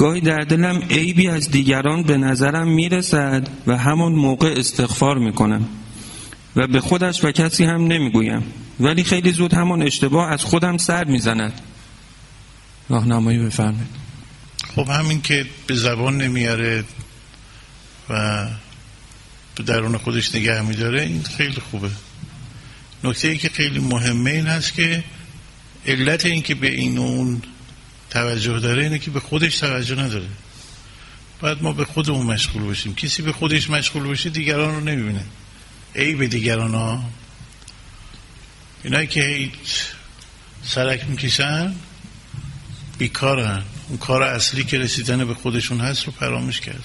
گاهی در دلم عیبی از دیگران به نظرم می‌رسد و همان موقع استغفار می‌کنم. و به خودش و کسی هم نمی‌گویم. ولی خیلی زود همان اشتباه از خودم سر می‌زند. راهنمایی بفرمایید. خب همین که به زبان نمیاره و به درون خودش نگه میداره این خیلی خوبه. نکته ای که خیلی مهمه این هست که علت این که به این اون توجه داره اینه که به خودش توجه نداره. باید ما به خودمون مشغول باشیم. کسی به خودش مشغول باشه دیگران رو نمی‌بینه. ای به دیگران ها. اینایی که هیچ سرک می‌کشن بیکارن. اون کار اصلی که رسیدن به خودشون هست رو فراموش کرد.